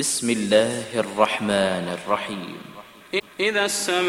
بسم الله الرحمن الرحيم. إذا السماء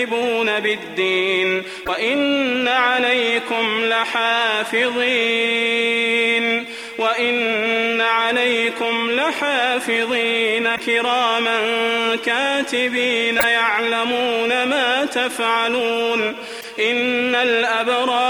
تكذبون بالدين وإن عليكم لحافظين وإن عليكم لحافظين كراما كاتبين يعلمون ما تفعلون إن الأبرار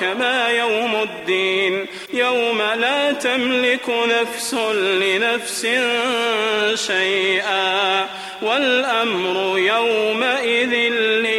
أدراك ما يوم الدين. يوم لا تملك نفس لنفس شيئا. والأمر يومئذ لله